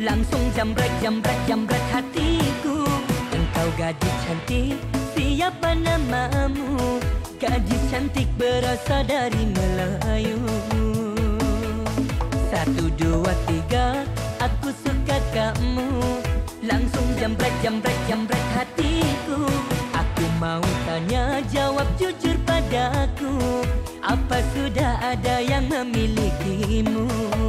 Langsung jamret, jamret, jamret hatiku. Engkau gadis cantik, siapa namamu? Gadis cantik berasal dari Melayu. Satu, dua, tiga, aku suka kamu. Langsung jamret, jamret, jamret hatiku. Aku mau tanya, jawab jujur padaku. Apa sudah ada yang memilikimu?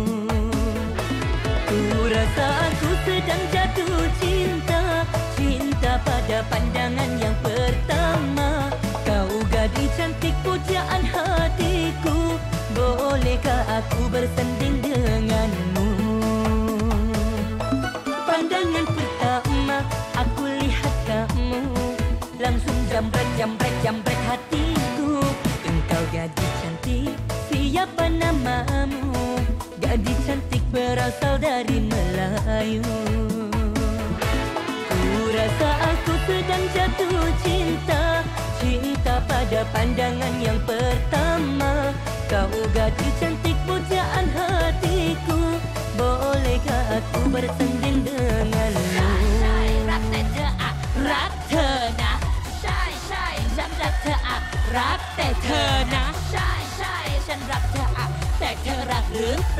Ku rasa aku sedang jatuh cinta Cinta pada pandangan yang pertama. Kau gadis cantik pujaan hatiku Bolehkah aku bersanding denganmu? Pandangan pertama aku lihat kamu. Langsung jamret, jamret, jamret hatiku dari Melayu Ku rasa aku sedang jatuh cinta Cinta pada pandangan yang pertama Kau gadis cantik pujaan hatiku Bolehkah aku bersanding denganmu? Rat เธอนะใช่ใช่ฉันรักเธออะรักแต่เธอนะใช่ใช่ฉันรักเธออะแต่เธอรักหรือเปล่า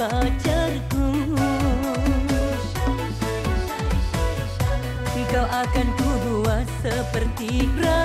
pacarku. Kau akan ku buat seperti ratu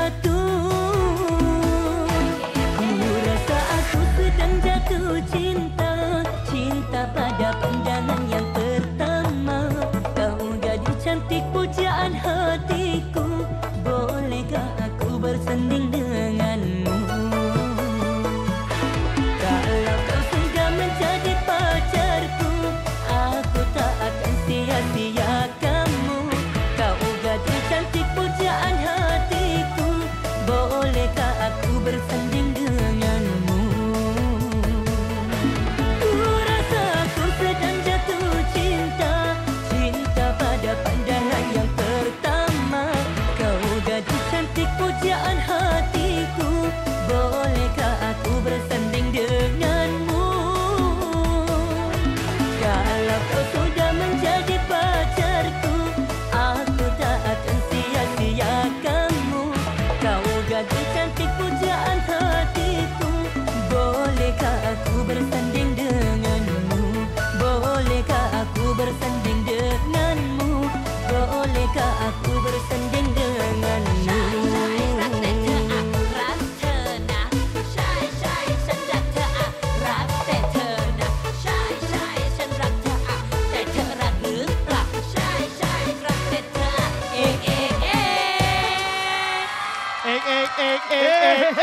Ek, ek.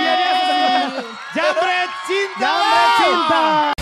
Iya dia Jamret cinta. Jamret cinta.